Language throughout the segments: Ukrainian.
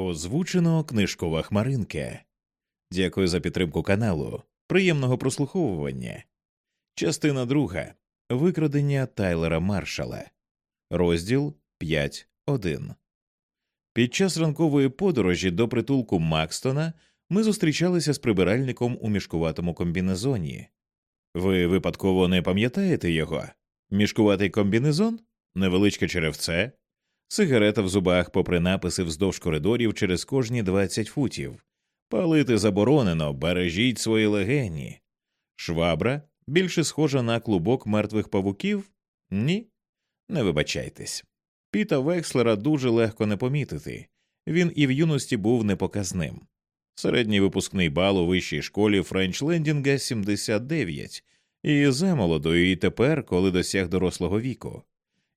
Озвучено книжкова хмаринка. Дякую за підтримку каналу. Приємного прослуховування. Частина друга. Викрадення Тайлера Маршала. Розділ 5.1. Під час ранкової подорожі до притулку Макстона ми зустрічалися з прибиральником у мішкуватому комбінезоні. Ви випадково не пам'ятаєте його? Мішкуватий комбінезон? Невеличке черевце, сигарета в зубах, попри написи вздовж коридорів через кожні 20 футів. Палити заборонено, бережіть свої легені. Швабра більше схожа на клубок мертвих павуків? Ні. Не вибачайтесь. Піта Векслера дуже легко не помітити. Він і в юності був непоказним. Середній випускний бал у вищій школі Френчлендінга 79, і замолоду, і тепер, коли досяг дорослого віку.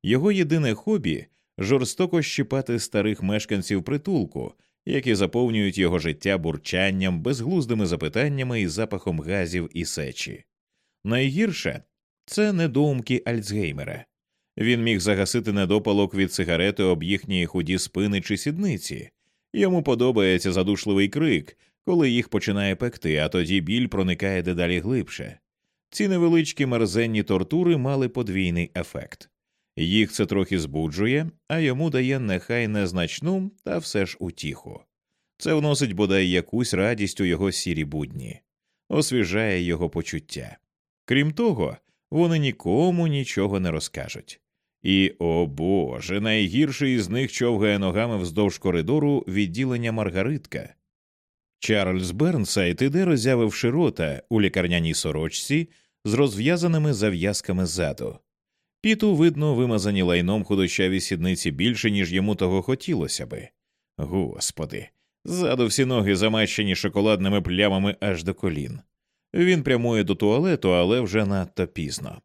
Його єдине хобі жорстоко щипати старих мешканців притулку, які заповнюють його життя бурчанням, безглуздими запитаннями і запахом газів і сечі. Найгірше це недоумки Альцгеймера. Він міг загасити недопалок від сигарети об їхні худі спини чи сідниці. Йому подобається задушливий крик, коли їх починає пекти, а тоді біль проникає дедалі глибше. Ці невеличкі мерзенні тортури мали подвійний ефект. Їх це трохи збуджує, а йому дає нехай незначну, та все ж утіху. Це вносить бодай якусь радість у його сірі будні, освіжає його почуття. Крім того, вони нікому нічого не розкажуть. І, о Боже, найгірший із них човгає ногами вздовж коридору відділення Маргаритка. Чарльз Бернсайт іде, роззявивши рота у лікарняній сорочці з розв'язаними зав'язками ззаду. Піту, видно, вимазані лайном худощаві сідниці більше, ніж йому того хотілося би. Господи, ззаду всі ноги замащені шоколадними плямами аж до колін. Він прямує до туалету, але вже надто пізно.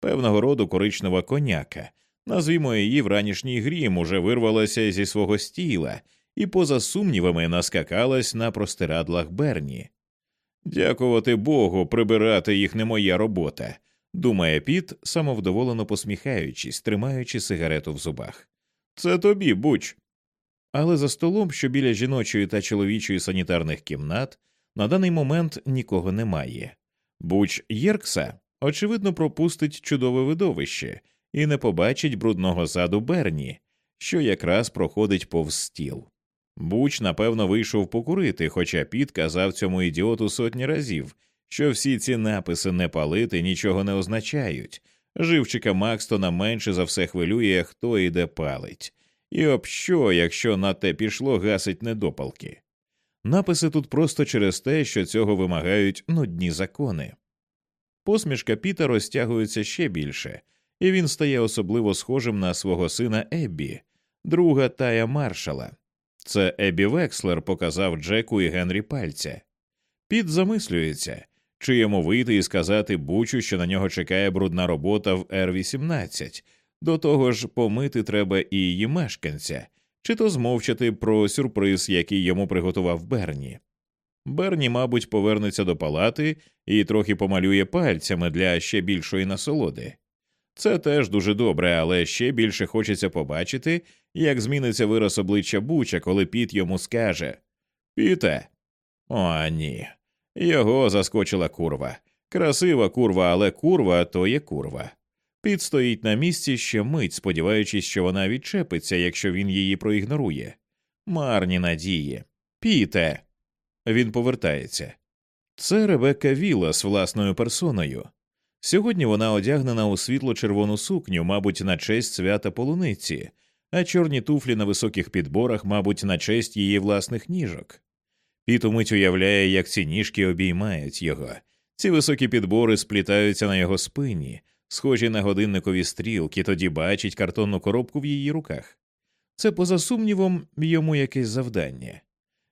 Певного роду коричнева коняка, назвімо її вранішній грім, уже вирвалася зі свого стіла і, поза сумнівами, наскакалась на простирадлах Берні. Дякувати Богу, прибирати їх не моя робота, думає Піт, самовдоволено посміхаючись, тримаючи сигарету в зубах. Це тобі, буч. Але за столом, що біля жіночої та чоловічої санітарних кімнат, на даний момент нікого немає. Буч Єркса, очевидно, пропустить чудове видовище і не побачить брудного заду Берні, що якраз проходить повз стіл. Буч, напевно, вийшов покурити, хоча Піт казав цьому ідіоту сотні разів, що всі ці написи не палити нічого не означають. Живчика Макстона менше за все хвилює, хто і де палить, і об що, якщо на те пішло, гасить недопалки. Написи тут просто через те, що цього вимагають нудні закони. Посмішка Піта розтягується ще більше, і він стає особливо схожим на свого сина Еббі, друга тая маршала. Це Еббі Векслер показав Джеку і Генрі пальця. Піт замислюється, чи йому вийти і сказати Бучу, що на нього чекає брудна робота в Р-18, до того ж помити треба і її мешканця, чи то змовчати про сюрприз, який йому приготував Берні. Берні, мабуть, повернеться до палати і трохи помалює пальцями для ще більшої насолоди. Це теж дуже добре, але ще більше хочеться побачити, як зміниться вираз обличчя Буча, коли Піт йому скаже Піте. О, ні. Його заскочила курва. Красива курва, але курва то є курва. Піт стоїть на місці ще мить, сподіваючись, що вона відчепиться, якщо він її проігнорує. Марні надії. Піте. Він повертається. Це Ребекка Віла з власною персоною. Сьогодні вона одягнена у світло червону сукню, мабуть, на честь свята полуниці, а чорні туфлі на високих підборах, мабуть, на честь її власних ніжок. Піт умить уявляє, як ці ніжки обіймають його. Ці високі підбори сплітаються на його спині, схожі на годинникові стрілки, тоді бачить картонну коробку в її руках. Це, поза сумнівом, йому якесь завдання.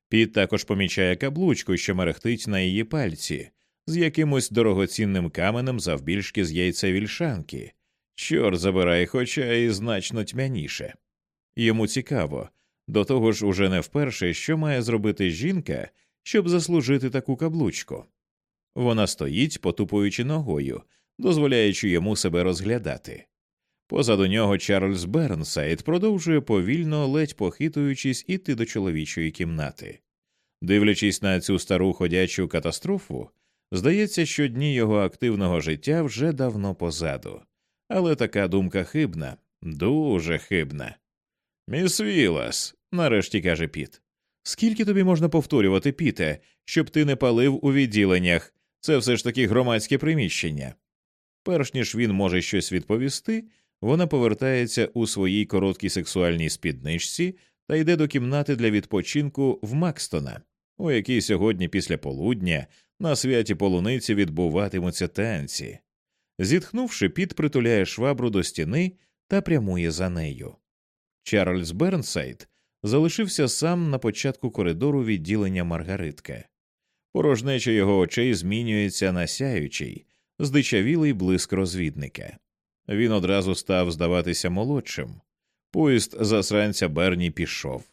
Піт також помічає каблучку, що мерехтить на її пальці, з якимось дорогоцінним каменем завбільшки з яйця вільшанки. Чорт забирай, хоча і значно тьмяніше. Йому цікаво, до того ж, уже не вперше, що має зробити жінка, щоб заслужити таку каблучку. Вона стоїть, потупуючи ногою, дозволяючи йому себе розглядати. Позаду нього Чарльз Бернсайд продовжує повільно, ледь похитуючись, іти до чоловічої кімнати. Дивлячись на цю стару ходячу катастрофу, здається, що дні його активного життя вже давно позаду. Але така думка хибна, дуже хибна. Міс Вілас, нарешті каже Піт. Скільки тобі можна повторювати, Піте, щоб ти не палив у відділеннях? Це все ж таки громадське приміщення. Перш ніж він може щось відповісти, вона повертається у своїй короткій сексуальній спідничці та йде до кімнати для відпочинку в Макстона, у якій сьогодні після полудня на святі полуниці відбуватимуться танці. Зітхнувши, піт притуляє швабру до стіни та прямує за нею. Чарльз Бернсайд залишився сам на початку коридору відділення Маргаритка. Порожнеча його очей змінюється на сяючий, здичавілий блиск розвідника. Він одразу став здаватися молодшим. Поїзд засранця Берні пішов.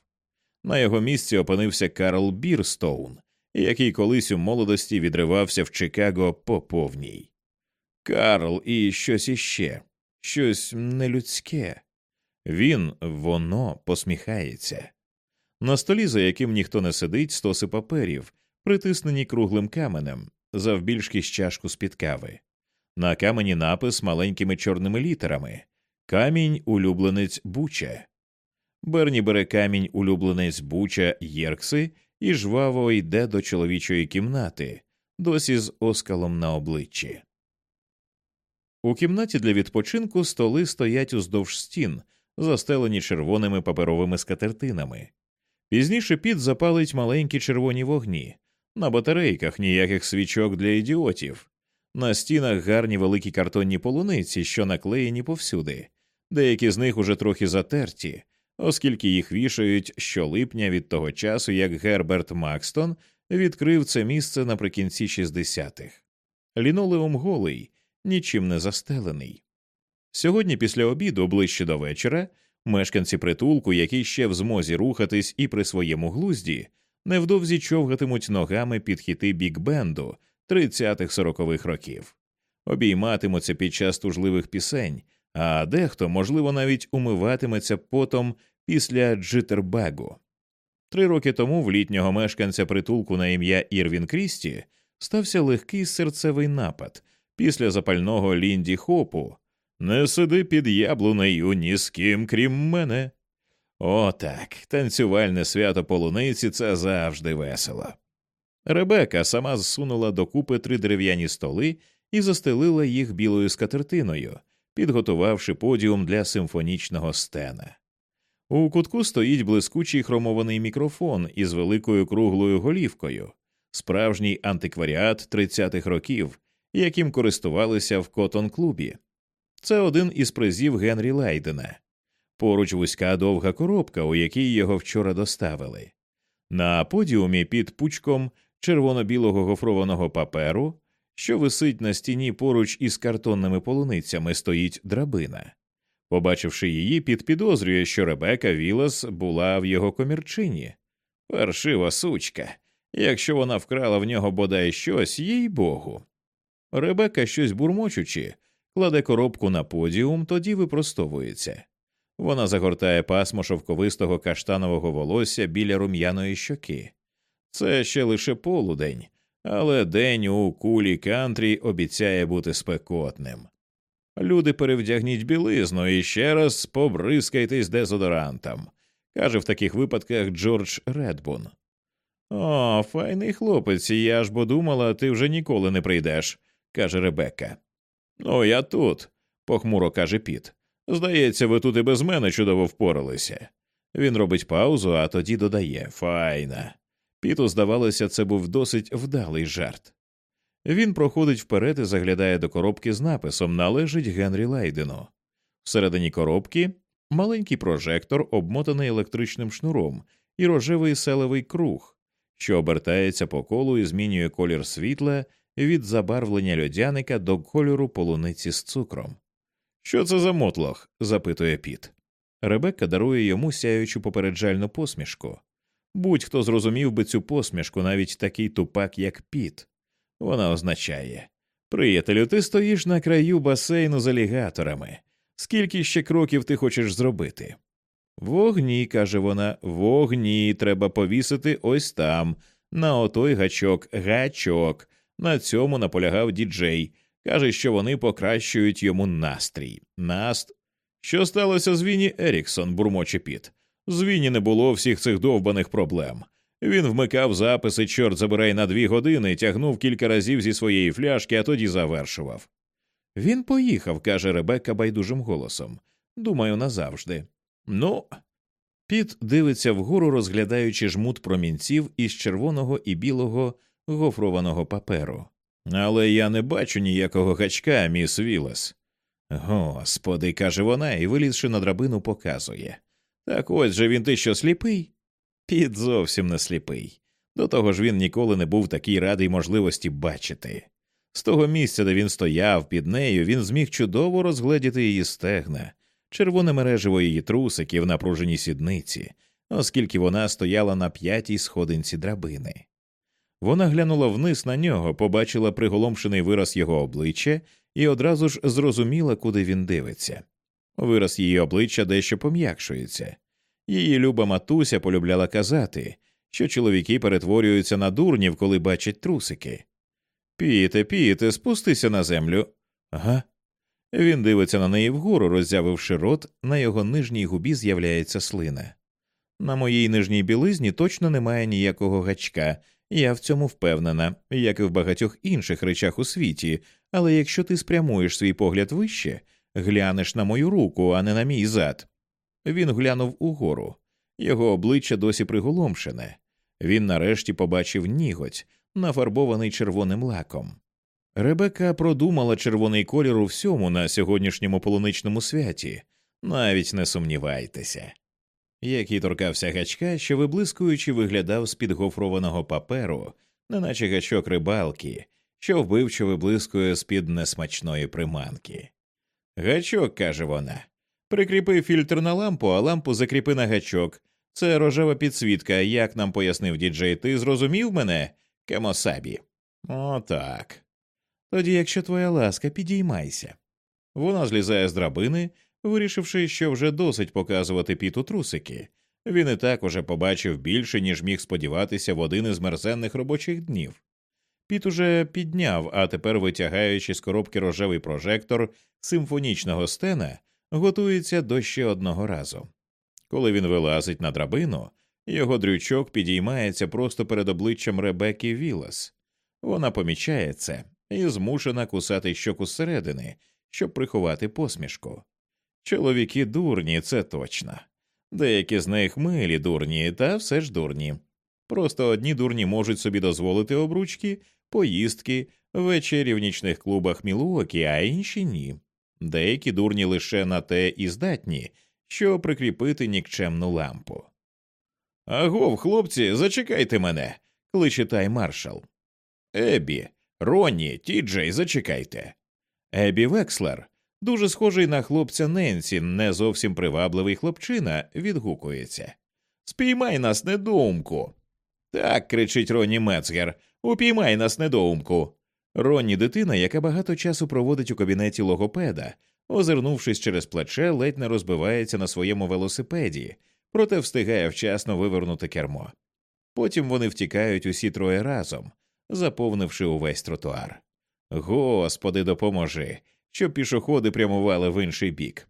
На його місці опинився Карл Бірстоун, який колись у молодості відривався в Чикаго по повній. Карл і щось іще, щось нелюдське. Він, воно посміхається. На столі, за яким ніхто не сидить, стоси паперів, притиснені круглим каменем, завбільшки з чашку з під кави. На камені напис маленькими чорними літерами Камінь улюбленець Буча. Берні бере камінь улюбленець Буча Єркси і жваво йде до чоловічої кімнати, досі з оскалом на обличчі. У кімнаті для відпочинку столи стоять уздовж стін, застелені червоними паперовими скатертинами. Пізніше піт запалить маленькі червоні вогні, на батарейках ніяких свічок для ідіотів, на стінах гарні великі картонні полуниці, що наклеєні повсюди, деякі з них уже трохи затерті, оскільки їх вішають щолипня від того часу, як Герберт Макстон відкрив це місце наприкінці 60-х. Лінолеум голий, нічим не застелений. Сьогодні, після обіду, ближче до вечора, мешканці притулку, які ще в змозі рухатись і при своєму глузді, невдовзі човгатимуть ногами під хіти бік-бенду 30-х-40-х років, обійматимуться під час тужливих пісень, а дехто, можливо, навіть умиватиметься потом після джитербегу. Три роки тому в літнього мешканця притулку на ім'я Ірвін Крісті стався легкий серцевий напад після запального Лінді Хопу. Не сиди під яблунею ні з ким, крім мене. Отак, танцювальне свято полуниці це завжди весело. Ребека сама зсунула докупи три дерев'яні столи і застелила їх білою скатертиною, підготувавши подіум для симфонічного стена. У кутку стоїть блискучий хромований мікрофон із великою круглою голівкою, справжній антикваріат 30-х років, яким користувалися в котон клубі. Це один із призів Генрі Лайдена. Поруч вузька довга коробка, у якій його вчора доставили. На подіумі під пучком червоно-білого гофрованого паперу, що висить на стіні поруч із картонними полуницями, стоїть драбина. Побачивши її, під підозрює, що Ребека Вілас була в його комірчині. Паршива сучка. Якщо вона вкрала в нього бодай щось, їй богу. Ребека, щось бурмочучи, кладе коробку на подіум, тоді випростовується. Вона загортає пасмо шовковистого каштанового волосся біля рум'яної щоки. Це ще лише полудень, але день у кулі кантрі обіцяє бути спекотним. Люди перевдягніть білизну і ще раз побризкайтесь дезодорантом, каже в таких випадках Джордж Редбун. О, файний хлопець, я ж бо думала, ти вже ніколи не прийдеш, каже Ребекка. Ну, я тут, похмуро каже Піт. Здається, ви тут і без мене чудово впоралися. Він робить паузу, а тоді додає Файна. Піту, здавалося, це був досить вдалий жарт. Він проходить вперед і заглядає до коробки з написом Належить Генрі Лайдену. Всередині коробки маленький прожектор, обмотаний електричним шнуром, і рожевий селевий круг, що обертається по колу і змінює колір світла від забарвлення льодяника до кольору полуниці з цукром. Що це за мотлох? запитує піт. Ребекка дарує йому сяючу попереджальну посмішку. Будь-хто зрозумів би цю посмішку, навіть такий тупак, як піт. Вона означає Приятелю, ти стоїш на краю басейну з алігаторами. Скільки ще кроків ти хочеш зробити? Вогні, каже вона, вогні треба повісити ось там, на отой гачок, гачок. На цьому наполягав діджей. Каже, що вони покращують йому настрій. Наст. Що сталося з Віні Еріксон, бурмоче піт. З Віні не було всіх цих довбаних проблем. Він вмикав записи, чорт забирай на дві години, тягнув кілька разів зі своєї фляшки, а тоді завершував. Він поїхав, каже Ребекка байдужим голосом. Думаю, назавжди. Ну. Піт дивиться вгору, розглядаючи жмут промінців із червоного і білого гофрованого паперу. Але я не бачу ніякого гачка, міс Вілес. Господи, каже вона і, вилізши на драбину, показує. Так ось же він ти що сліпий? Піт зовсім не сліпий. До того ж він ніколи не був такий радий можливості бачити. З того місця, де він стояв під нею, він зміг чудово розгледіти її стегна, червоне мереживо її трусиків, напружені сідниці, оскільки вона стояла на п'ятій сходинці драбини. Вона глянула вниз на нього, побачила приголомшений вираз його обличчя і одразу ж зрозуміла, куди він дивиться. Вираз її обличчя дещо пом'якшується. Її люба матуся полюбляла казати, що чоловіки перетворюються на дурнів, коли бачать трусики. Піте, піте, спустися на землю. Ага. Він дивиться на неї вгору, роззявивши рот, на його нижній губі з'являється слина. На моїй нижній білизні точно немає ніякого гачка, я в цьому впевнена, як і в багатьох інших речах у світі, але якщо ти спрямуєш свій погляд вище, глянеш на мою руку, а не на мій зад. Він глянув угору, його обличчя досі приголомшене. Він нарешті побачив ніготь, нафарбований червоним лаком. Ребека продумала червоний колір у всьому на сьогоднішньому полуничному святі, навіть не сумнівайтеся. Який торкався гачка, що виблискуючи виглядав з під гофрованого паперу, неначе гачок рибалки, що вбивчо виблискує з під несмачної приманки. Гачок, каже вона. Прикріпи фільтр на лампу, а лампу закріпи на гачок. Це рожева підсвітка, як нам пояснив діджей, ти зрозумів мене, Кемосабі? Отак. Тоді, якщо твоя ласка, підіймайся. Вона злізає з драбини, вирішивши, що вже досить показувати піту трусики. Він і так уже побачив більше, ніж міг сподіватися в один із мерзенних робочих днів. Піт уже підняв, а тепер, витягаючи з коробки рожевий прожектор симфонічного стена, готується до ще одного разу. Коли він вилазить на драбину, його дрючок підіймається просто перед обличчям Ребекки Вілас. Вона помічає це і змушена кусати щоку зсередини, щоб приховати посмішку. Чоловіки дурні, це точно. Деякі з них милі дурні, та все ж дурні. Просто одні дурні можуть собі дозволити обручки, поїздки, вечері в нічних клубах Мілуокі, а інші ні. Деякі дурні лише на те і здатні, що прикріпити нікчемну лампу. Агов, хлопці, зачекайте мене, кличе тай маршал. Ебі, Ронні, Тіджей, зачекайте. Ебі Векслер, дуже схожий на хлопця Ненсі, не зовсім привабливий хлопчина, відгукується. Спіймай нас, недоумку. Так, кричить Ронні Мецгер, упіймай нас, недоумку. Ронні дитина, яка багато часу проводить у кабінеті логопеда, озирнувшись через плече, ледь не розбивається на своєму велосипеді, проте встигає вчасно вивернути кермо. Потім вони втікають усі троє разом, заповнивши увесь тротуар. Господи, допоможи, щоб пішоходи прямували в інший бік.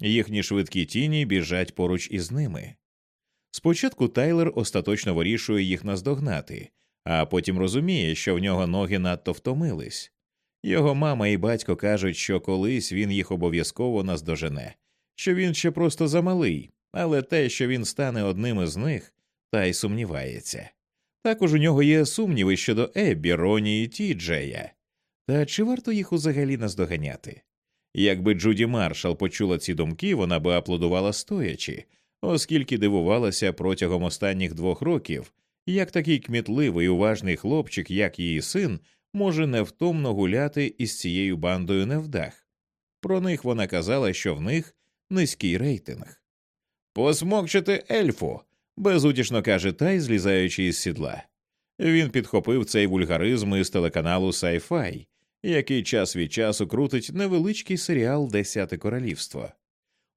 Їхні швидкі тіні біжать поруч із ними. Спочатку Тайлер остаточно вирішує їх наздогнати, а потім розуміє, що в нього ноги надто втомились. Його мама і батько кажуть, що колись він їх обов'язково наздожене, що він ще просто замалий, але те, що він стане одним із них, та й сумнівається. Також у нього є сумніви щодо Еббі, Роні і Тіджея. Та чи варто їх взагалі наздоганяти? Якби Джуді Маршал почула ці думки, вона би аплодувала стоячи, оскільки дивувалася протягом останніх двох років, як такий кмітливий уважний хлопчик, як її син, може невтомно гуляти із цією бандою невдах. Про них вона казала, що в них низький рейтинг. Посмокчити ельфу. безутішно каже Тай, злізаючи із сідла. Він підхопив цей вульгаризм із телеканалу Sci-Fi який час від часу крутить невеличкий серіал Десяте королівство.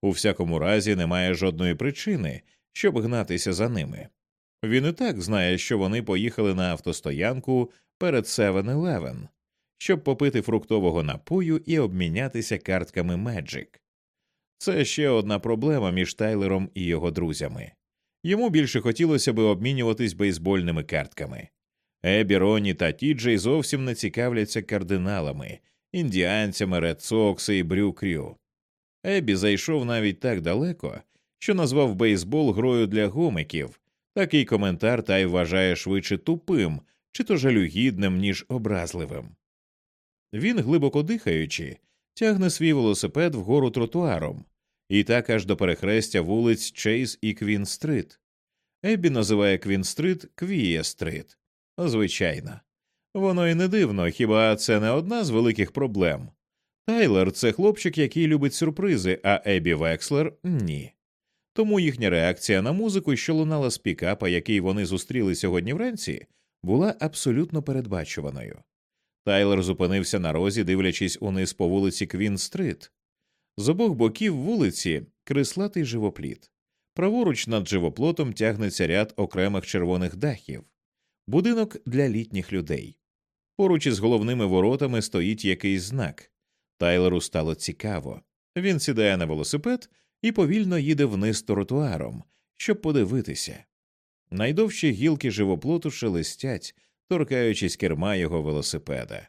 У всякому разі, немає жодної причини, щоб гнатися за ними. Він і так знає, що вони поїхали на автостоянку перед 7-Eleven, щоб попити фруктового напою і обмінятися картками Magic. Це ще одна проблема між Тайлером і його друзями. Йому більше хотілося би обмінюватись бейсбольними картками. Ебі, Ронні та Тіджей зовсім не цікавляться кардиналами, індіанцями, Ред Сокси і Брю Крю. Ебі зайшов навіть так далеко, що назвав бейсбол грою для гомиків. Такий коментар та й вважає швидше тупим, чи то жалюгідним, ніж образливим. Він, глибоко дихаючи, тягне свій велосипед вгору тротуаром, і так аж до перехрестя вулиць Чейз і Квін Стрит. Еббі називає Квін Стрит Квіє Стрит. Звичайно. Воно і не дивно, хіба це не одна з великих проблем. Тайлер це хлопчик, який любить сюрпризи, а Ебі Векслер ні. Тому їхня реакція на музику, що лунала з пікапа, який вони зустріли сьогодні вранці, була абсолютно передбачуваною. Тайлер зупинився на розі, дивлячись униз по вулиці Квін Стрит. З обох боків вулиці крислатий живопліт. Праворуч над живоплотом тягнеться ряд окремих червоних дахів, будинок для літніх людей. Поруч із головними воротами стоїть якийсь знак. Тайлеру стало цікаво. Він сідає на велосипед і повільно їде вниз тротуаром, щоб подивитися. Найдовші гілки живоплоту шелестять, торкаючись керма його велосипеда.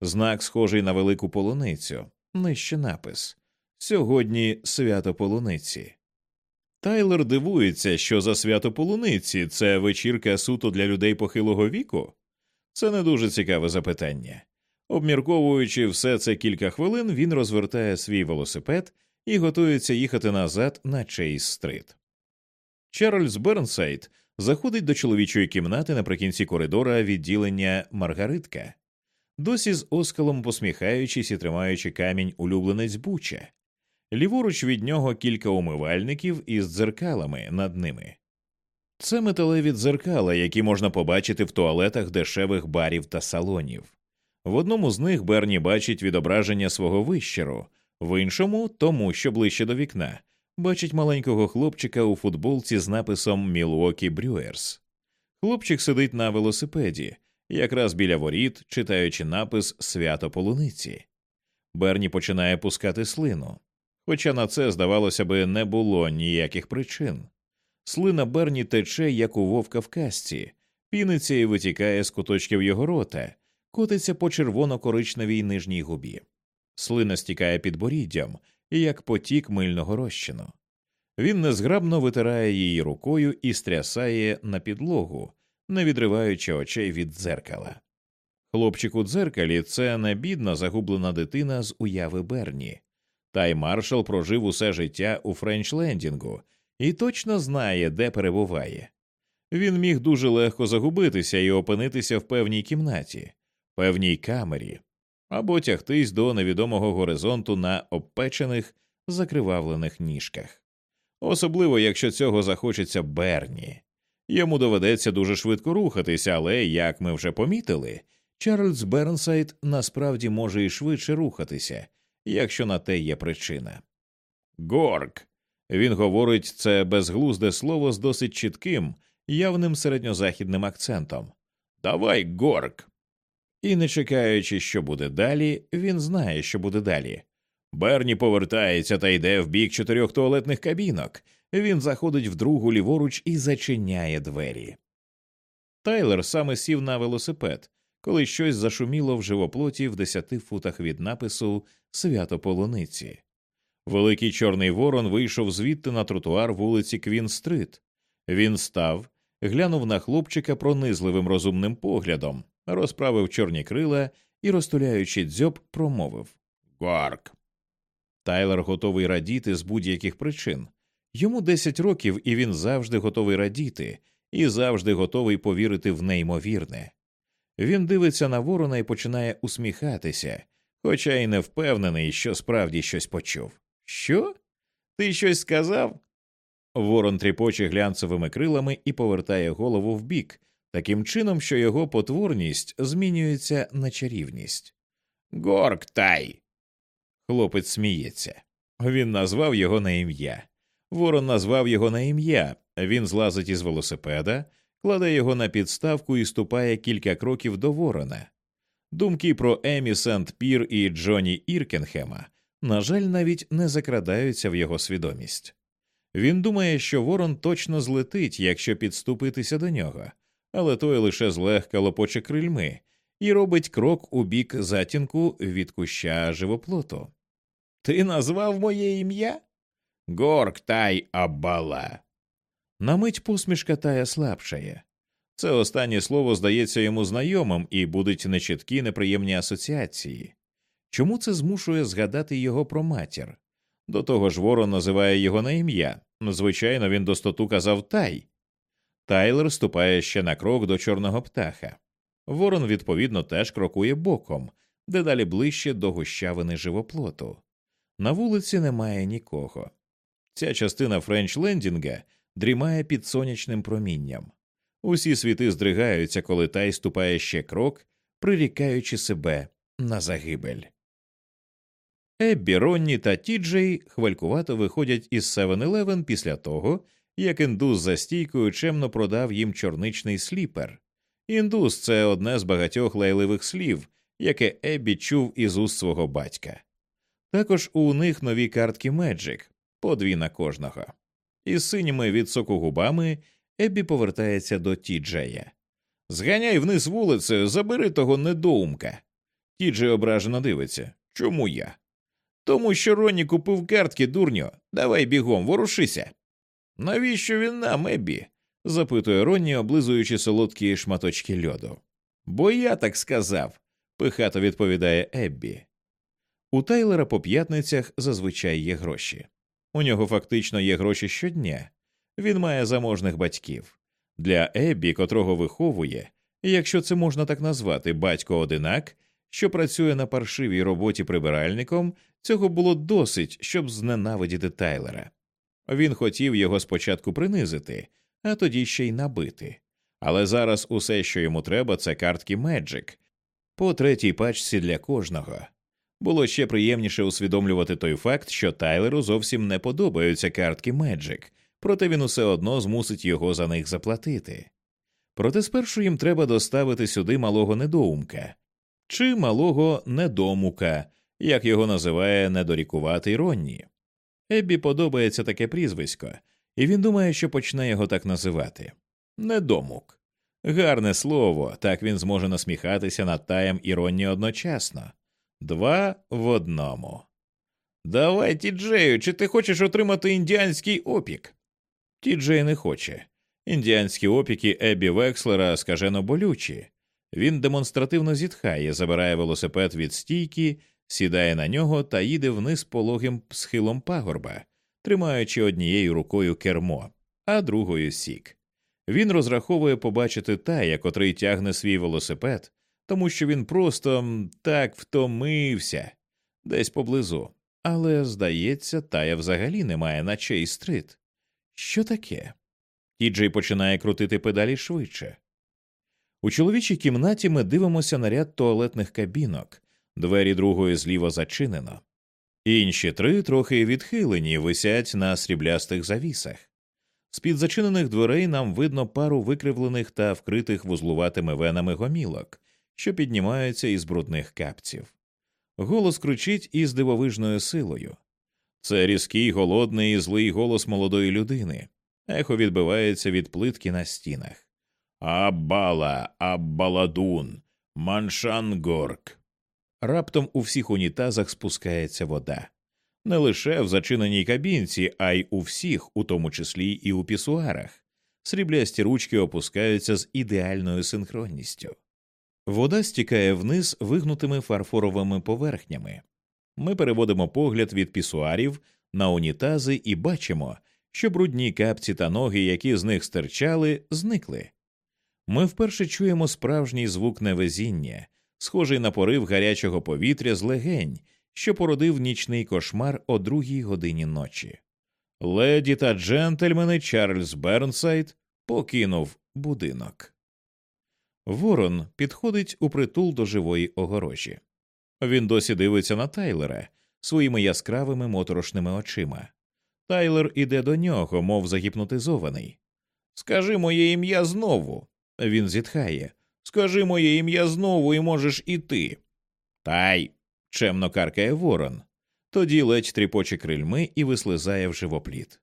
Знак схожий на велику полуницю, нижче напис Сьогодні свято полуниці. Тайлер дивується, що за свято полуниці це вечірка суто для людей похилого віку. Це не дуже цікаве запитання. Обмірковуючи все це кілька хвилин, він розвертає свій велосипед і готується їхати назад на Чейз стрит. Чарльз Бернсайд заходить до чоловічої кімнати наприкінці коридора відділення Маргаритка, досі з оскалом посміхаючись і тримаючи камінь улюбленець Буча. Ліворуч від нього кілька умивальників із дзеркалами над ними. Це металеві дзеркала, які можна побачити в туалетах дешевих барів та салонів. В одному з них Берні бачить відображення свого вищеру, в іншому, тому що ближче до вікна, бачить маленького хлопчика у футболці з написом Мілуокі Брюерс. Хлопчик сидить на велосипеді, якраз біля воріт, читаючи напис Свято полуниці. Берні починає пускати слину. Хоча на це, здавалося би, не було ніяких причин. Слина Берні тече, як у вовка в касті, піниться і витікає з куточків його рота, котиться по червоно-коричневій нижній губі. Слина стікає під боріддям, як потік мильного розчину. Він незграбно витирає її рукою і стрясає на підлогу, не відриваючи очей від дзеркала. Хлопчик у дзеркалі це не бідна загублена дитина з уяви Берні. Тай маршал прожив усе життя у Френчлендінгу і точно знає, де перебуває. Він міг дуже легко загубитися і опинитися в певній кімнаті, певній камері, або тягтись до невідомого горизонту на обпечених, закривавлених ніжках. Особливо, якщо цього захочеться Берні. Йому доведеться дуже швидко рухатися, але, як ми вже помітили, Чарльз Бернсайд насправді може і швидше рухатися, якщо на те є причина. Горк. Він говорить це безглузде слово з досить чітким, явним середньозахідним акцентом. Давай, горк. І не чекаючи, що буде далі, він знає, що буде далі. Берні повертається та йде в бік чотирьох туалетних кабінок. Він заходить в другу ліворуч і зачиняє двері. Тайлер саме сів на велосипед, коли щось зашуміло в живоплоті в десяти футах від напису Свято полуниці. Великий чорний ворон вийшов звідти на тротуар вулиці Квін-стрит. Він став, глянув на хлопчика пронизливим розумним поглядом, розправив чорні крила і, розтуляючи дзьоб, промовив Гарк. Тайлер готовий радіти з будь-яких причин. Йому 10 років, і він завжди готовий радіти, і завжди готовий повірити в неймовірне. Він дивиться на ворона і починає усміхатися, хоча й не впевнений, що справді щось почув. Що? Ти щось сказав? Ворон тріпоче глянцевими крилами і повертає голову вбік, таким чином, що його потворність змінюється на чарівність. Горктай. Хлопець сміється. Він назвав його на ім'я. Ворон назвав його на ім'я. Він злазить із велосипеда, кладе його на підставку і ступає кілька кроків до ворона. Думки про Емі Сент Пір і Джоні Іркенхема, на жаль, навіть не закрадаються в його свідомість. Він думає, що ворон точно злетить, якщо підступитися до нього, але той лише злегка лопоче крильми і робить крок у бік затінку від куща живоплоту. Ти назвав моє ім'я? Горктай Аббала. На мить посмішка тая слабшає. Це останнє слово здається йому знайомим і будуть нечіткі неприємні асоціації. Чому це змушує згадати його про матір? До того ж, ворон називає його на ім'я. Звичайно, він достоту казав тай. Тайлер ступає ще на крок до чорного птаха. Ворон, відповідно, теж крокує боком, дедалі ближче до гущавини живоплоту. На вулиці немає нікого. Ця частина Френч Лендінга дрімає під сонячним промінням. Усі світи здригаються, коли тай ступає ще крок, прирікаючи себе на загибель. Еббі, Ронні та Тіджей хвалькувато виходять із 7-Eleven після того, як індус за стійкою чемно продав їм чорничний сліпер. Індус це одне з багатьох лайливих слів, яке Еббі чув із уст свого батька. Також у них нові картки Magic, по дві на кожного. Із синіми від соку губами Еббі повертається до Тіджея. Зганяй вниз вулицею, забери того недоумка. Тіджей ображено дивиться. Чому я? Тому що Ронні купив картки, дурньо. Давай бігом, ворушися. Навіщо він нам, Еббі? запитує Ронні, облизуючи солодкі шматочки льоду. Бо я так сказав, пихато відповідає Еббі. У Тайлера по п'ятницях зазвичай є гроші. У нього фактично є гроші щодня. Він має заможних батьків. Для Еббі, котрого виховує, якщо це можна так назвати, батько одинак, що працює на паршивій роботі прибиральником, цього було досить, щоб зненавидіти Тайлера. Він хотів його спочатку принизити, а тоді ще й набити. Але зараз усе, що йому треба, це картки Magic, по третій пачці для кожного. Було ще приємніше усвідомлювати той факт, що Тайлеру зовсім не подобаються картки Magic, проте він усе одно змусить його за них заплатити. Проте спершу їм треба доставити сюди малого недоумка чи малого недомука, як його називає недорікуватий Ронні. Еббі подобається таке прізвисько, і він думає, що почне його так називати недомук. Гарне слово, так він зможе насміхатися над таєм і Ронні одночасно. Два в одному. Давай, Тіджею, чи ти хочеш отримати індіанський опік? Тіджей не хоче. Індіанські опіки Еббі Векслера скажено болючі. Він демонстративно зітхає, забирає велосипед від стійки, сідає на нього та їде вниз пологим схилом пагорба, тримаючи однією рукою кермо, а другою сік. Він розраховує побачити тая, котрий тягне свій велосипед, тому що він просто так втомився десь поблизу. Але, здається, тая взагалі немає на чей стрит. Що таке? Тіджей починає крутити педалі швидше. У чоловічій кімнаті ми дивимося на ряд туалетних кабінок, двері другої зліва зачинено. Інші три трохи відхилені, висять на сріблястих завісах. З під зачинених дверей нам видно пару викривлених та вкритих вузлуватими венами гомілок, що піднімаються із брудних капців. Голос кричить із дивовижною силою. Це різкий, голодний і злий голос молодої людини. Ехо відбивається від плитки на стінах. Аббала, Аббаладун, Маншангорк. Раптом у всіх унітазах спускається вода. Не лише в зачиненій кабінці, а й у всіх, у тому числі і у пісуарах. Сріблясті ручки опускаються з ідеальною синхронністю. Вода стікає вниз вигнутими фарфоровими поверхнями. Ми переводимо погляд від пісуарів на унітази і бачимо, що брудні капці та ноги, які з них стирчали, зникли. Ми вперше чуємо справжній звук невезіння, схожий на порив гарячого повітря з легень, що породив нічний кошмар о другій годині ночі. Леді та джентльмени Чарльз Бернсайд покинув будинок. Ворон підходить у притул до живої огорожі. Він досі дивиться на Тайлера своїми яскравими моторошними очима. Тайлер іде до нього, мов загіпнотизований. Скажи моє ім'я знову. Він зітхає. Скажи моє ім'я знову, і можеш іти. Тай. чемно каркає ворон. Тоді ледь тріпоче крильми і вислизає в живопліт.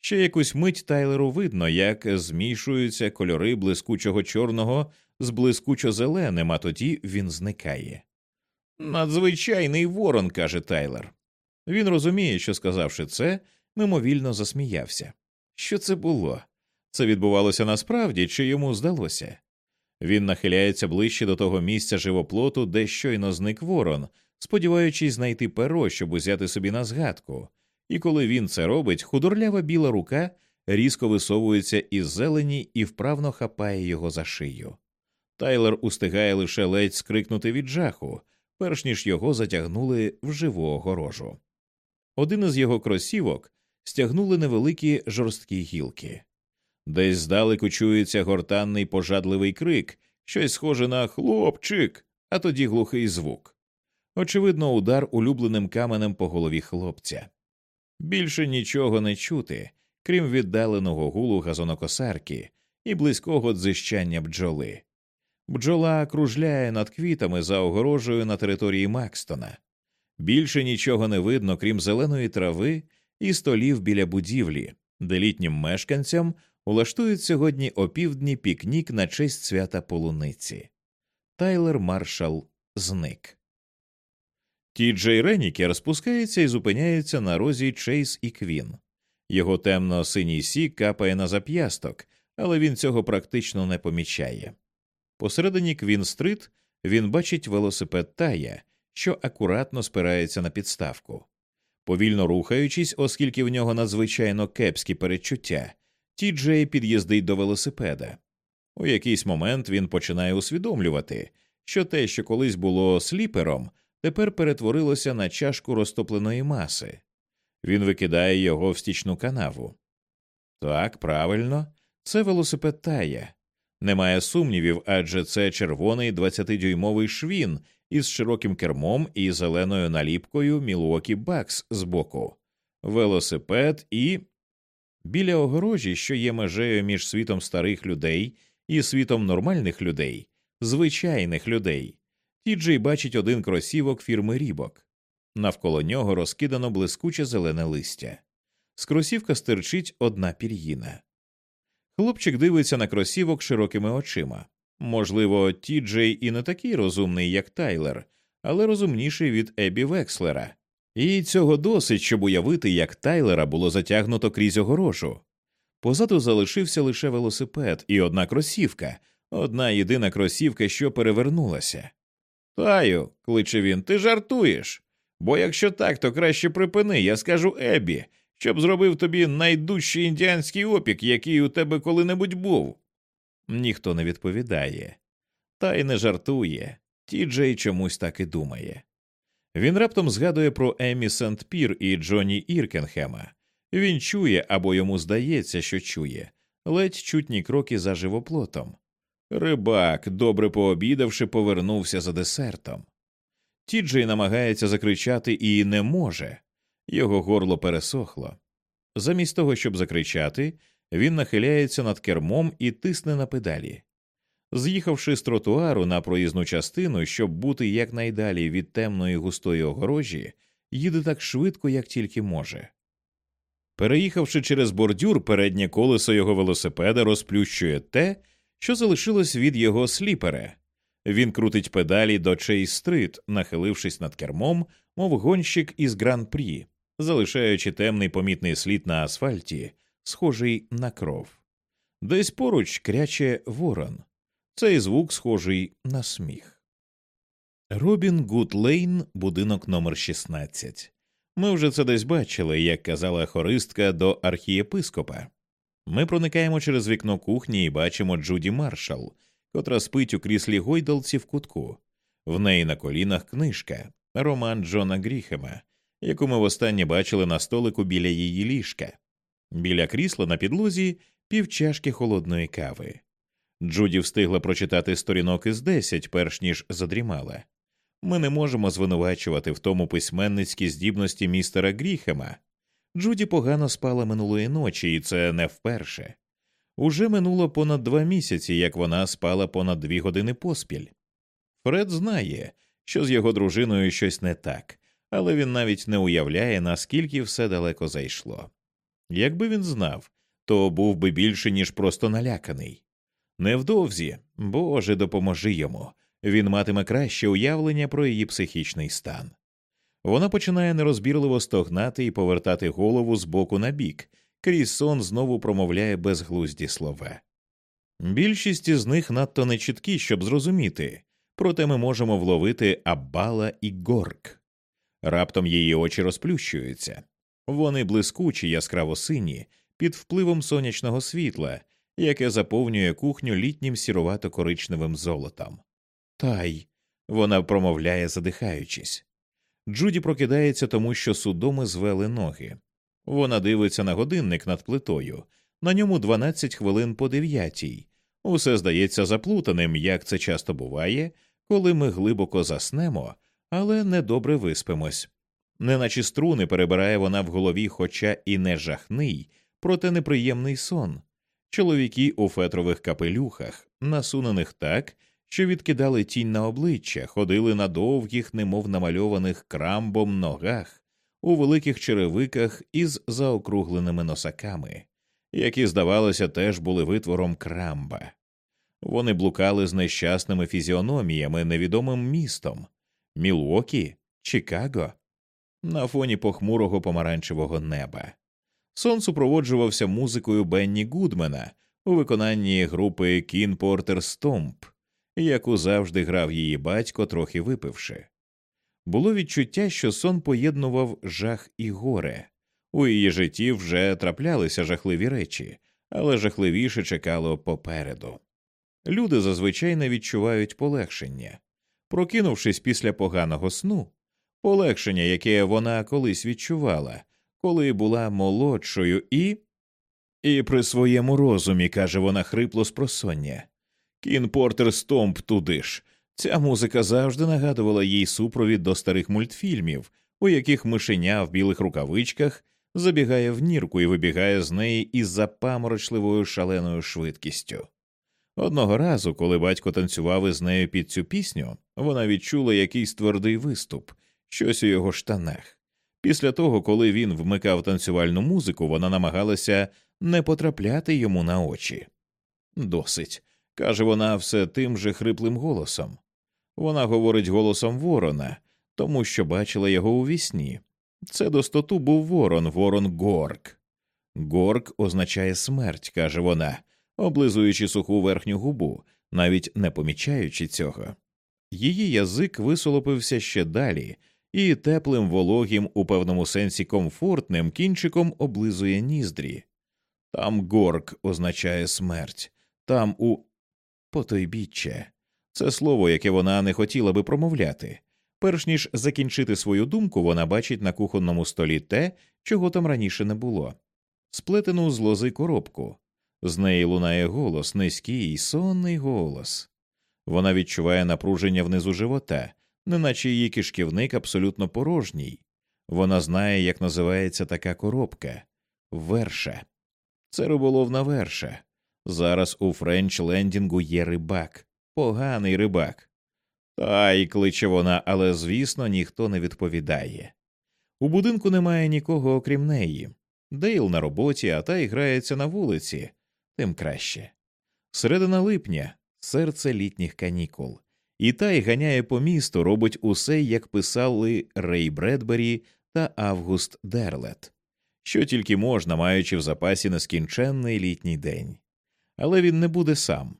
Ще якусь мить Тайлеру видно, як змішуються кольори блискучого чорного з блискучо зеленим, а тоді він зникає. Надзвичайний ворон, каже Тайлер. Він розуміє, що, сказавши це, мимовільно засміявся. Що це було? Це відбувалося насправді, чи йому здалося? Він нахиляється ближче до того місця живоплоту, де щойно зник ворон, сподіваючись знайти перо, щоб узяти собі на згадку, і коли він це робить, худорлява біла рука різко висовується із зелені і вправно хапає його за шию. Тайлер устигає лише ледь скрикнути від жаху, перш ніж його затягнули в живу огорожу. Один із його кросівок стягнули невеликі жорсткі гілки. Десь здалеку чується гортанний пожадливий крик, щось схоже на хлопчик, а тоді глухий звук. Очевидно, удар улюбленим каменем по голові хлопця. Більше нічого не чути, крім віддаленого гулу газонокосарки і близького дзищання бджоли. Бджола кружляє над квітами за огорожею на території Макстона. Більше нічого не видно, крім зеленої трави і столів біля будівлі, де літнім мешканцям улаштують сьогодні опівдні пікнік на честь свята полуниці. Тайлер Маршал зник. Ті Джей Ренікер спускається і зупиняється на розі Чейз і Квін. Його темно синій сік капає на зап'ясток, але він цього практично не помічає. Посередині Квін-стрит він бачить велосипед Тая, що акуратно спирається на підставку. Повільно рухаючись, оскільки в нього надзвичайно кепські передчуття, Ті Джей під'їздить до велосипеда. У якийсь момент він починає усвідомлювати, що те, що колись було сліпером, тепер перетворилося на чашку розтопленої маси. Він викидає його в стічну канаву. Так, правильно, це велосипед Тая. Немає сумнівів, адже це червоний 20-дюймовий швін із широким кермом і зеленою наліпкою Мілуокі Бакс збоку, велосипед і. Біля огорожі, що є межею між світом старих людей і світом нормальних людей, звичайних людей, Тіджей бачить один кросівок фірми Рібок. Навколо нього розкидано блискуче зелене листя. З кросівка стирчить одна пір'їна. Хлопчик дивиться на кросівок широкими очима. Можливо, Тіджей і не такий розумний, як Тайлер, але розумніший від Ебі Векслера. І цього досить, щоб уявити, як Тайлера було затягнуто крізь огорожу. Позаду залишився лише велосипед і одна кросівка, одна єдина кросівка, що перевернулася. Таю, кличе він, ти жартуєш. Бо якщо так, то краще припини, я скажу Ебі, щоб зробив тобі найдужчий індіанський опік, який у тебе коли-небудь був. Ніхто не відповідає, та й не жартує. Ті Джей чомусь так і думає. Він раптом згадує про Емі Сент Пір і Джонні Іркенхема. Він чує або йому здається, що чує, ледь чутні кроки за живоплотом. Рибак, добре пообідавши, повернувся за десертом. Тіджей намагається закричати і не може, його горло пересохло. Замість того, щоб закричати, він нахиляється над кермом і тисне на педалі. З'їхавши з тротуару на проїзну частину, щоб бути якнайдалі від темної густої огорожі, їде так швидко, як тільки може. Переїхавши через бордюр, переднє колесо його велосипеда розплющує те, що залишилось від його сліпера. Він крутить педалі до Чейз-стрит, нахилившись над кермом, мов гонщик із гран-прі, залишаючи темний помітний слід на асфальті, схожий на кров. Десь поруч кряче ворон. Цей звук схожий на сміх. Робін Гуд Лейн, будинок номер 16 Ми вже це десь бачили, як казала хористка до архієпископа. Ми проникаємо через вікно кухні і бачимо Джуді Маршал, котра спить у кріслі гойдалці в кутку. В неї на колінах книжка, роман Джона Гріхема, яку ми востаннє бачили на столику біля її ліжка. Біля крісла на підлозі півчашки холодної кави. Джуді встигла прочитати сторінок із десять, перш ніж задрімала. Ми не можемо звинувачувати в тому письменницькі здібності містера Гріхема. Джуді погано спала минулої ночі, і це не вперше. Уже минуло понад два місяці, як вона спала понад дві години поспіль. Фред знає, що з його дружиною щось не так, але він навіть не уявляє, наскільки все далеко зайшло. Якби він знав, то був би більше, ніж просто наляканий. Невдовзі, Боже, допоможи йому, він матиме краще уявлення про її психічний стан. Вона починає нерозбірливо стогнати і повертати голову з боку на бік, крізь сон знову промовляє безглузді слова. Більшість із них надто нечіткі, щоб зрозуміти, проте ми можемо вловити Аббала і Горк. Раптом її очі розплющуються, вони блискучі, яскраво сині, під впливом сонячного світла, яке заповнює кухню літнім сірувато коричневим золотом. Тай. Вона промовляє, задихаючись. Джуді прокидається, тому що судоми звели ноги. Вона дивиться на годинник над плитою, на ньому 12 хвилин по дев'ятій. Усе здається заплутаним, як це часто буває, коли ми глибоко заснемо, але недобре виспимось. Неначе струни перебирає вона в голові, хоча і не жахний, проте неприємний сон. Чоловіки у фетрових капелюхах, насунених так, що відкидали тінь на обличчя, ходили на довгих, немов намальованих крамбом ногах, у великих черевиках із заокругленими носаками, які, здавалося, теж були витвором крамба. Вони блукали з нещасними фізіономіями невідомим містом Мілуокі, Чикаго, на фоні похмурого помаранчевого неба. Сон супроводжувався музикою Бенні Гудмена у виконанні групи Кін Портер Стомп, яку завжди грав її батько, трохи випивши. Було відчуття, що сон поєднував жах і горе. У її житті вже траплялися жахливі речі, але жахливіше чекало попереду. Люди зазвичай не відчувають полегшення. Прокинувшись після поганого сну, полегшення, яке вона колись відчувала, коли була молодшою, і. І при своєму розумі, каже вона хрипло з просоння. Кін Портер Стомп туди ж. Ця музика завжди нагадувала їй супровід до старих мультфільмів, у яких мишеня в білих рукавичках забігає в нірку і вибігає з неї із запаморочливою шаленою швидкістю. Одного разу, коли батько танцював із нею під цю пісню, вона відчула якийсь твердий виступ, щось у його штанах. Після того, коли він вмикав танцювальну музику, вона намагалася не потрапляти йому на очі. Досить, каже вона все тим же хриплим голосом. Вона говорить голосом ворона, тому що бачила його у вісні. Це достоту був ворон, ворон Горк. Горк означає смерть, каже вона, облизуючи суху верхню губу, навіть не помічаючи цього. Її язик висолопився ще далі, і теплим, вологим, у певному сенсі комфортним кінчиком облизує ніздрі. Там горк означає смерть, там у потойбіччя. Це слово, яке вона не хотіла би промовляти. Перш ніж закінчити свою думку, вона бачить на кухонному столі те, чого там раніше не було сплетену з лози коробку. З неї лунає голос, низький, сонний голос. Вона відчуває напруження внизу живота, неначе її кишківник абсолютно порожній. Вона знає, як називається така коробка верша. Це риболовна верша. Зараз у Френч Лендінгу є рибак, поганий рибак. Тай! кличе вона, але, звісно, ніхто не відповідає. У будинку немає нікого, окрім неї. Дейл на роботі, а Тай грається на вулиці, тим краще. Середина липня серце літніх канікул, і Тай ганяє по місту, робить усе, як писали Рей Бредбері та Август Дерлет, що тільки можна, маючи в запасі нескінченний літній день. Але він не буде сам.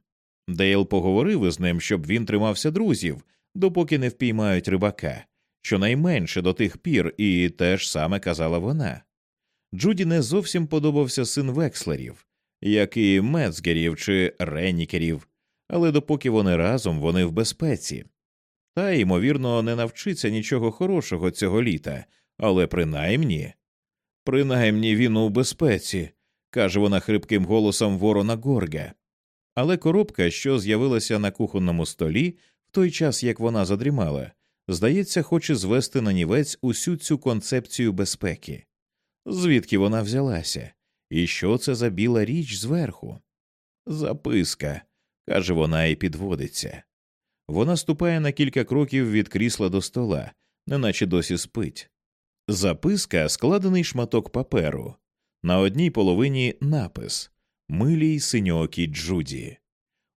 Дейл поговорив із ним, щоб він тримався друзів, допоки не впіймають рибака, щонайменше до тих пір, і те ж саме казала вона. Джуді не зовсім подобався син Векслерів, як і Мецгерів чи Ренікерів, але допоки вони разом, вони в безпеці. Та, ймовірно, не навчиться нічого хорошого цього літа, але принаймні. Принаймні він у безпеці, каже вона хрипким голосом ворона Горга. Але коробка, що з'явилася на кухонному столі в той час, як вона задрімала, Здається, хоче звести на нівець усю цю концепцію безпеки. Звідки вона взялася? І що це за біла річ зверху? Записка, каже вона і підводиться. Вона ступає на кілька кроків від крісла до стола, неначе досі спить. Записка складений шматок паперу. На одній половині напис Милій синьоокій Джуді.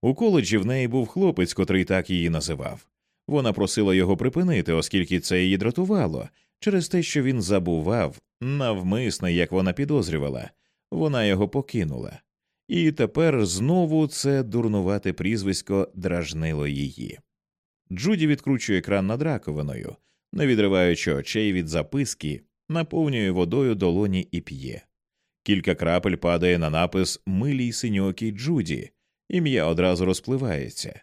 У коледжі в неї був хлопець, котрий так її називав. Вона просила його припинити, оскільки це її дратувало, через те, що він забував, навмисне, як вона підозрювала, вона його покинула. І тепер знову це дурнувате прізвисько дражнило її. Джуді відкручує екран над раковиною, не відриваючи очей від записки, наповнює водою долоні і п'є. Кілька крапель падає на напис Милій синьокій Джуді, ім'я одразу розпливається.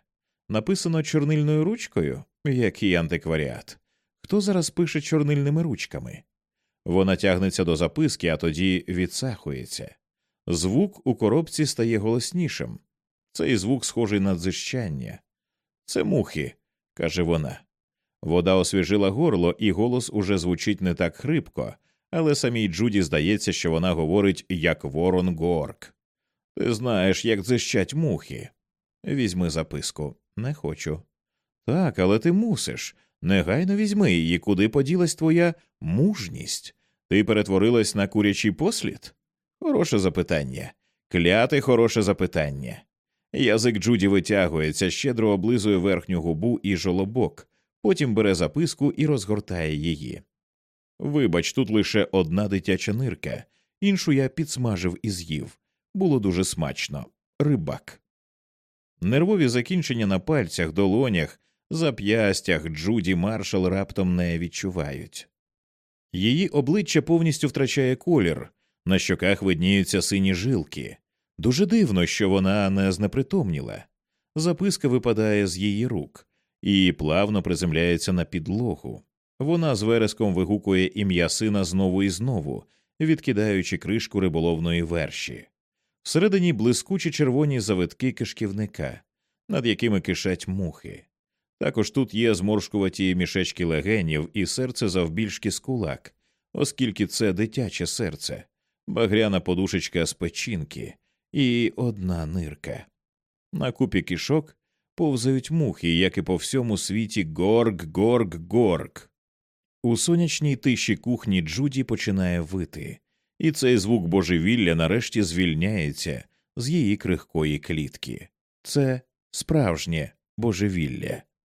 Написано чорнильною ручкою, який антикваріат. Хто зараз пише чорнильними ручками? Вона тягнеться до записки, а тоді відсахується. Звук у коробці стає голоснішим. Цей звук схожий на дзищання. Це мухи, каже вона. Вода освіжила горло, і голос уже звучить не так хрипко, але самій Джуді здається, що вона говорить як ворон горк. Ти знаєш, як дзищать мухи. Візьми записку. Не хочу. Так, але ти мусиш. Негайно візьми її, куди поділась твоя мужність. Ти перетворилась на курячий послід? Хороше запитання. Кляте хороше запитання. Язик Джуді витягується, щедро облизує верхню губу і жолобок, потім бере записку і розгортає її. Вибач, тут лише одна дитяча нирка, іншу я підсмажив і з'їв. Було дуже смачно. Рибак. Нервові закінчення на пальцях, долонях, зап'ястях Джуді Маршал раптом не відчувають. Її обличчя повністю втрачає колір, на щоках видніються сині жилки. Дуже дивно, що вона не знепритомніла. Записка випадає з її рук і плавно приземляється на підлогу. Вона з вереском вигукує ім'я сина знову і знову, відкидаючи кришку риболовної верші. Всередині блискучі червоні завитки кишківника, над якими кишать мухи. Також тут є зморшкуваті мішечки легенів і серце завбільшки з кулак, оскільки це дитяче серце, багряна подушечка з печінки і одна нирка. На купі кишок повзають мухи, як і по всьому світі горг, горг, горг. У сонячній тиші кухні Джуді починає вити, і цей звук божевілля нарешті звільняється з її крихкої клітки. Це справжнє божевілля.